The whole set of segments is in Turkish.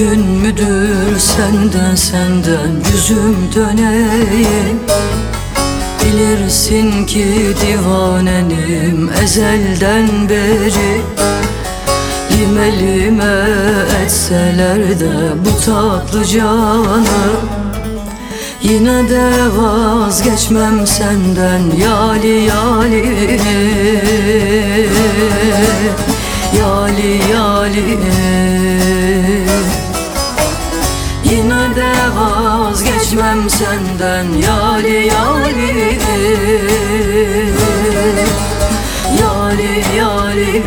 Mümkün müdür senden senden yüzüm döneyim? Bilirsin ki divanenim ezelden beri. Lime lime etseler de bu tatlı canı. Yine de vazgeçmem senden yali yali. Yali yali de vazgeçmem senden yali yali Yali yali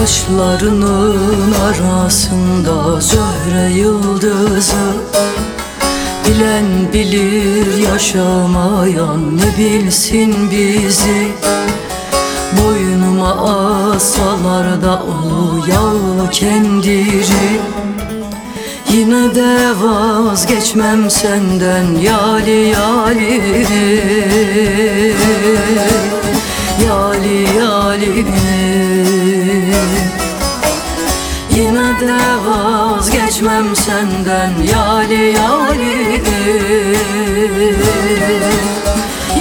Kaşlarının arasında zöhre yıldızı. Bilen bilir yaşamayan ne bilsin bizi. Boynuma asalar da o yağ kendiri. Yine de vazgeçmem senden yali Yali vazgeçmem senden yali yali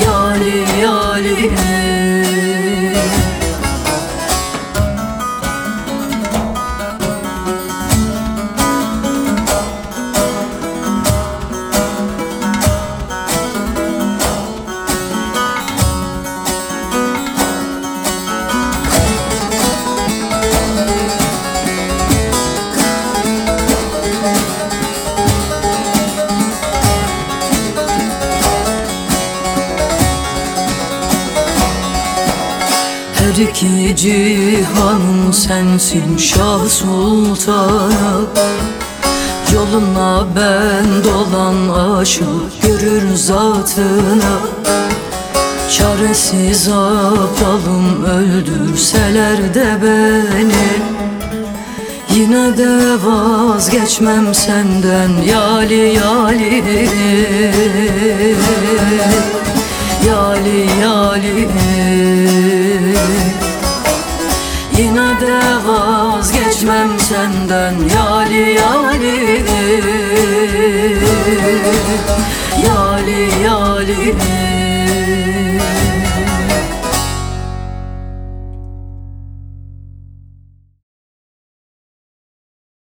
Yali yali Her iki cihanın sensin Şah Sultanım Yoluna ben dolan aşık görür zatını Çaresiz aptalım öldürseler de beni. Yine de vazgeçmem senden yali yali. Yali yali de vazgeçmem senden yali yali. Yali yali